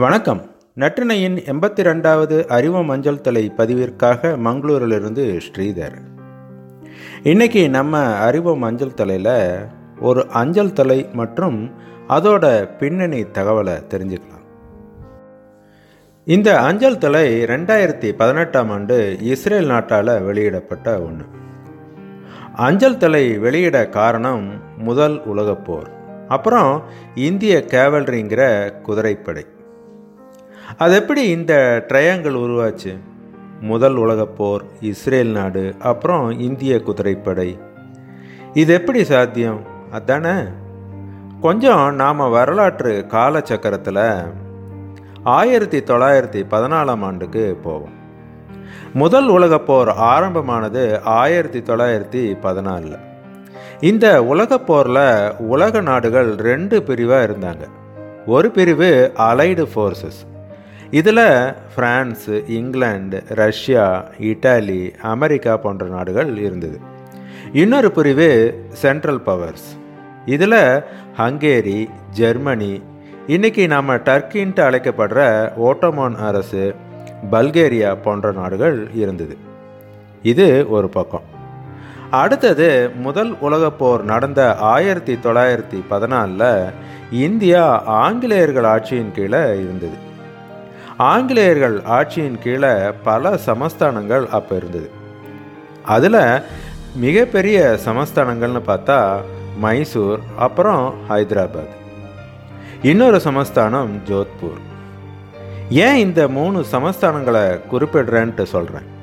வணக்கம். நற்றினையின் எண்பத்தி ரெண்டாவது அறிவு மஞ்சள் தலை பதிவிற்காக மங்களூரிலிருந்து ஸ்ரீதர். இன்னைக்கு நம்ம அறிவு மஞ்சள் தலையில் ஒரு அஞ்சல் தலை மற்றும் அதோட பின்னணி தகவலை தெரிஞ்சுக்கலாம். இந்த அஞ்சல் தலை ரெண்டாயிரத்தி பதினெட்டாம் ஆண்டு இஸ்ரேல் நாட்டால் வெளியிடப்பட்ட ஒன்று அஞ்சல் தலை வெளியிட காரணம் முதல் உலகப்போர் அப்புறம் இந்திய கேவல்ரிங்கிற குதிரைப்படை. அது எப்படி இந்த ட்ரையாங்கிள் உருவாச்சு? முதல் உலகப்போர் இஸ்ரேல் நாடு அப்புறம் இந்திய குதிரைப்படை. இது எப்படி சாத்தியம்? அதானே? கொஞ்சம் நாம் வரலாற்று காலச்சக்கரத்தில் ஆயிரத்தி தொள்ளாயிரத்தி பதினாலாம் ஆண்டுக்கு போவோம். முதல் உலகப்போர் ஆரம்பமானது ஆயிரத்தி தொள்ளாயிரத்தி பதினாலில். இந்த உலகப்போரில் உலக நாடுகள் ரெண்டு பிரிவாக இருந்தாங்க. ஒரு பிரிவு அலைடு ஃபோர்ஸஸ் இதில் France England Russia Italy America போன்ற நாடுகள் இருந்தது. இன்னொரு பிரிவு சென்ட்ரல் பவர்ஸ். இதில் ஹங்கேரி ஜெர்மனி இன்றைக்கி நாம் டர்க்கின்ட்டு அழைக்கப்படுற ஓட்டோமான் அரசு பல்கேரியா போன்ற நாடுகள் இருந்தது. இது ஒரு பக்கம். அடுத்தது முதல் உலகப் போர் நடந்த ஆயிரத்தி தொள்ளாயிரத்தி பதினாலில் இந்தியா ஆங்கிலேயர்கள் ஆட்சியின் கீழே இருந்தது. ஆங்கிலேயர்கள் ஆட்சியின் கீழே பல சமஸ்தானங்கள் அப்போ இருந்தது. அதில் மிகப்பெரிய சமஸ்தானங்கள்னு பார்த்தா மைசூர் அப்புறம் ஹைதராபாத். இன்னொரு சமஸ்தானம் ஜோத்பூர். ஏன் இந்த மூணு சமஸ்தானங்களை குறிப்பிடுறேன்ட்டு சொல்கிறேன்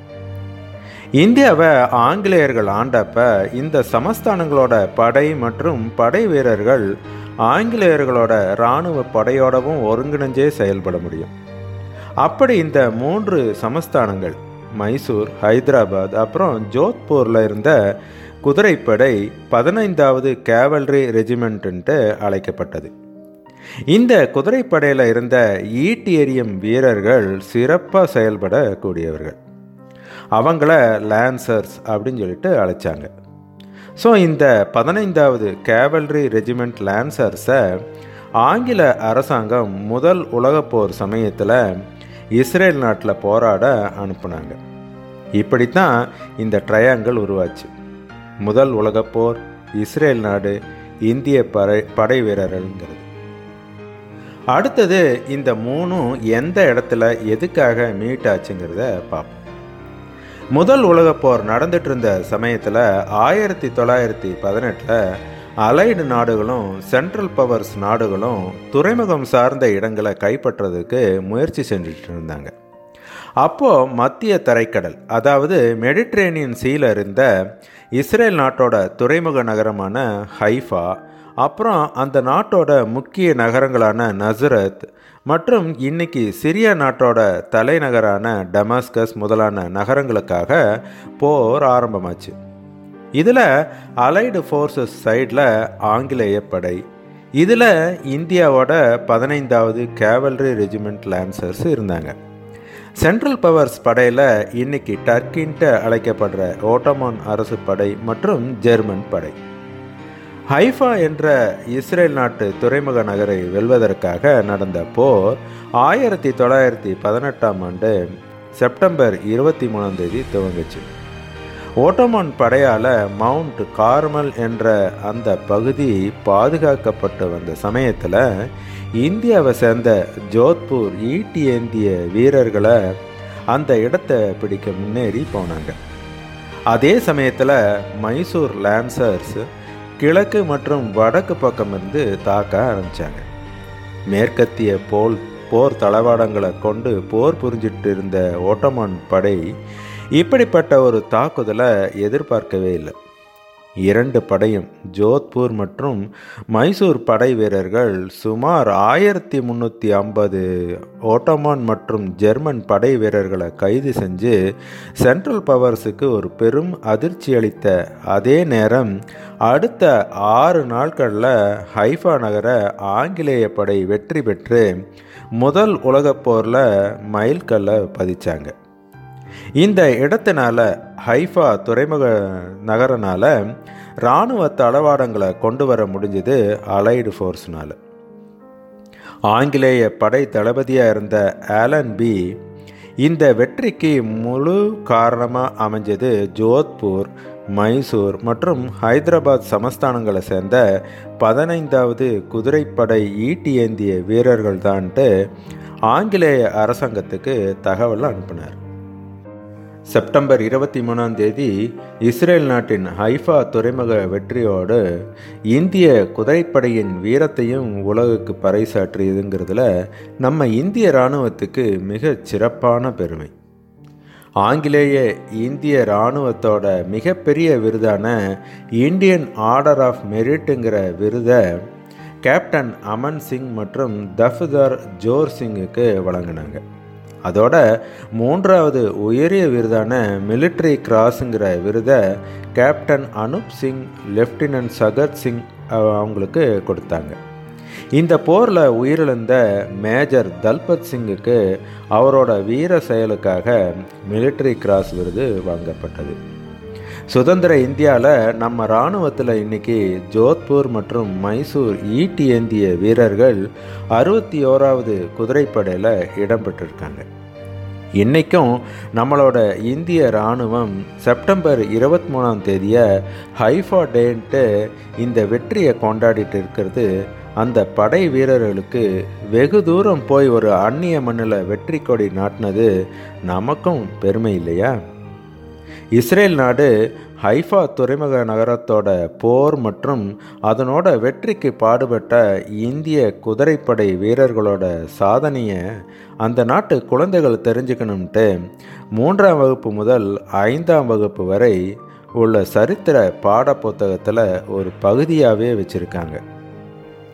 இந்தியாவை ஆங்கிலேயர்கள் ஆண்டப்ப இந்த சமஸ்தானங்களோட படை மற்றும் படை வீரர்கள் ஆங்கிலேயர்களோட இராணுவ படையோடவும் ஒருங்கிணைஞ்சே செயல்பட முடியும். அப்படி இந்த மூன்று சமஸ்தானங்கள் மைசூர் ஹைதராபாத் அப்புறம் ஜோத்பூரில் இருந்த குதிரைப்படை பதினைந்தாவது கேவல்ரி ரெஜிமெண்ட்டு அழைக்கப்பட்டது. இந்த குதிரைப்படையில் இருந்த ஈட்டி எரியும் வீரர்கள் சிறப்பாக செயல்படக்கூடியவர்கள். அவங்கள லான்சர்ஸ் அப்படின்னு சொல்லிட்டு அழைச்சாங்க. ஸோ இந்த பதினைந்தாவது கேவல்ரி ரெஜிமெண்ட் லான்சர்ஸை ஆங்கில அரசாங்கம் முதல் உலகப்போர் சமயத்தில் இஸ்ரேல் நாட்டில் போராட அனுப்புனாங்க. இப்படித்தான் இந்த ட்ரையாங்கிள் உருவாச்சு. முதல் உலகப்போர் இஸ்ரேல் நாடு இந்திய படை படை வீரர்கள்ங்கிறது. அடுத்தது இந்த மூணும் எந்த இடத்துல எதுக்காக மீட் ஆச்சுங்கிறத பார்ப்போம். முதல் உலகப்போர் நடந்துட்டு இருந்த சமயத்தில் ஆயிரத்தி தொள்ளாயிரத்தி பதினெட்டில் அலைடு நாடுகளும் சென்ட்ரல் பவர்ஸ் நாடுகளும் துறைமுகம் சார்ந்த இடங்களை கைப்பற்றுறதுக்கு முயற்சி செஞ்சுட்டு இருந்தாங்க. அப்போது மத்திய தரைக்கடல் அதாவது மெடிட்ரேனியன் சீல இருந்த இஸ்ரேல் நாட்டோட துறைமுக நகரமான ஹைஃபா அப்புறம் அந்த நாட்டோட முக்கிய நகரங்களான நசரத் மற்றும் இன்னைக்கு சிரியா நாட்டோட தலைநகரான டமாஸ்கஸ் முதலான நகரங்களுக்காக போர் ஆரம்பமாச்சு. இதில் அலைடு ஃபோர்ஸஸ் சைடில் ஆங்கிலேய படை. இதில் இந்தியாவோட பதினைந்தாவது கேவல்ரி ரெஜிமெண்ட் லான்சர்ஸ் இருந்தாங்க. சென்ட்ரல் பவர்ஸ் படையில் இன்னைக்கு டர்க்கின்ட்டு அழைக்கப்படுற ஓட்டோமான் அரசு படை மற்றும் ஜெர்மன் படை. ஹைஃபா என்ற இஸ்ரேல் நாட்டு துறைமுக நகரை வெல்வதற்காக நடந்த போர் ஆயிரத்தி தொள்ளாயிரத்தி பதினெட்டாம் ஆண்டு செப்டம்பர் இருபத்தி மூணாம் தேதி துவங்குச்சு. ஓட்டோமான் படையால் மவுண்ட் கார்மல் என்ற அந்த பகுதி பாதுகாக்கப்பட்டு வந்த சமயத்தில் இந்தியாவை சேர்ந்த ஜோத்பூர் ஈட்டி ஏந்திய வீரர்களை அந்த இடத்தை பிடிக்க முன்னேறி போனாங்க. அதே சமயத்தில் மைசூர் லான்சர்ஸ் கிழக்கு மற்றும் வடக்கு பக்கம் இருந்து தாக்க ஆரம்பித்தாங்க மேற்கத்திய போல் போர் தளவாடங்களை கொண்டு போர் புரிஞ்சிட்டு இருந்த ஓட்டமான் படை இப்படிப்பட்ட ஒரு தாக்குதலை எதிர்பார்க்கவே இல்லை. இரண்டு படையும் ஜோத்பூர் மற்றும் மைசூர் படை வீரர்கள் சுமார் ஆயிரத்தி முந்நூற்றி ஐம்பது ஓட்டமான் மற்றும் ஜெர்மன் படை வீரர்களை கைது செஞ்சு சென்ட்ரல் பவர்ஸுக்கு ஒரு பெரும் அதிர்ச்சி அளித்த அதே நேரம் அடுத்த ஆறு நாட்களில் ஹைஃபா நகர ஆங்கிலேய படை வெற்றி பெற்று முதல் உலகப் போரில் மைல்கல்லை பதிச்சாங்க. இந்த இடத்தினால ஹைஃபா துறைமுக நகரனால் இராணுவ தளவாடங்களை கொண்டு வர முடிஞ்சது அலைடு ஃபோர்ஸ்னால். ஆங்கிலேய படை தளபதியாக இருந்த ஆலன் பி இந்த வெற்றிக்கு முழு காரணமாக அமைஞ்சது ஜோத்பூர் மைசூர் மற்றும் ஹைதராபாத் சமஸ்தானங்களை சேர்ந்த பதினைந்தாவது குதிரைப்படை ஈட்டி ஏந்திய வீரர்கள் தான்ட்டு ஆங்கிலேய அரசாங்கத்துக்கு தகவல் அனுப்பினார். செப்டம்பர் இருபத்தி மூணாம் தேதி இஸ்ரேல் நாட்டின் ஹைஃபா துறைமுக வெற்றியோடு இந்திய குதிரைப்படையின் வீரத்தையும் உலகுக்கு பறைசாற்றியதுங்கிறதுல நம்ம இந்திய இராணுவத்துக்கு மிக சிறப்பான பெருமை. ஆங்கிலேய இந்திய இராணுவத்தோட மிகப்பெரிய விருதான இந்தியன் ஆர்டர் ஆஃப் மெரிட்டுங்கிற விருதை கேப்டன் அமன் சிங் மற்றும் தஃப்தார் ஜோர் சிங்குக்கு வழங்கினாங்க. அதோட மூன்றாவது உயரிய விருதான மிலிட்ரி கிராஸுங்கிற விருதை கேப்டன் அனுப் சிங் லெஃப்டினன்ட் சகத் சிங் அவங்களுக்கு கொடுத்தாங்க. இந்த போரில் உயிரிழந்த மேஜர் தல்பத் சிங்குக்கு அவரோட வீர செயலுக்காக மிலிட்ரி கிராஸ் விருது வாங்கப்பட்டது. சுதந்திர இந்தியாவில் நம்ம இராணுவத்தில் இன்னைக்கு ஜோத்பூர் மற்றும் மைசூர் ஈட்டி ஏந்திய வீரர்கள் அறுபத்தி ஓராவது குதிரைப்படையில் இடம்பெற்றிருக்காங்க இன்றைக்கும் நம்மளோட இந்திய இராணுவம் செப்டம்பர் இருபத்தி மூணாம் தேதியை ஹைஃபா டேன்ட்டு இந்த வெற்றியை கொண்டாடிட்டு இருக்கிறது. அந்த படை வீரர்களுக்கு வெகு தூரம் போய் ஒரு அந்நிய மண்ணில் வெற்றி கொடி நாட்டினது நமக்கும் பெருமை இல்லையா? இஸ்ரேல் நாடு ஹைஃபா துறைமுக நகரத்தோட போர் மற்றும் அதனோட வெற்றிக்கு பாடுபட்ட இந்திய குதிரைப்படை வீரர்களோட சாதனையை அந்த நாட்டு குழந்தைகள் தெரிஞ்சுக்கணும்ட்டு மூன்றாம் வகுப்பு முதல் ஐந்தாம் வகுப்பு வரை உள்ள சரித்திர பாட புத்தகத்தில் ஒரு பகுதியாகவே வச்சுருக்காங்க.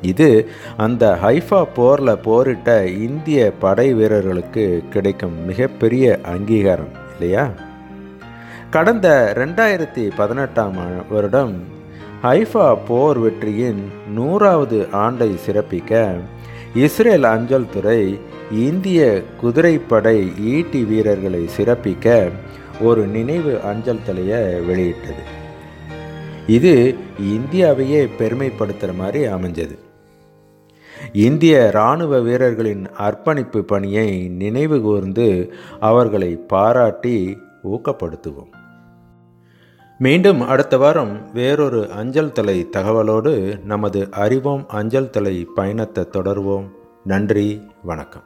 இது அந்த ஹைஃபா போரில் போரிட்ட இந்திய படை வீரர்களுக்கு கிடைக்கும் மிகப்பெரிய அங்கீகாரம் இல்லையா? கடந்த ரெண்டாயிரத்தி பதினெட்டாம் வருடம் ஹைஃபா போர் வெற்றியின் நூறாவது ஆண்டை சிறப்பிக்க இஸ்ரேல் அஞ்சல் துறை இந்திய குதிரைப்படை ஈட்டி வீரர்களை சிறப்பிக்க ஒரு நினைவு அஞ்சல் தலையை வெளியிட்டது. இது இந்தியாவையே பெருமைப்படுத்துகிற மாதிரி அமைஞ்சது. இந்திய இராணுவ வீரர்களின் அர்ப்பணிப்பு பணியை நினைவு கூர்ந்து அவர்களை பாராட்டி ஊக்கப்படுத்துவோம். மீண்டும் அடுத்த வாரம் வேறொரு அஞ்சல் தலை தகவலோடு நமது அறிவோம் அஞ்சல் தலை பயணத்தை தொடர்வோம். நன்றி வணக்கம்.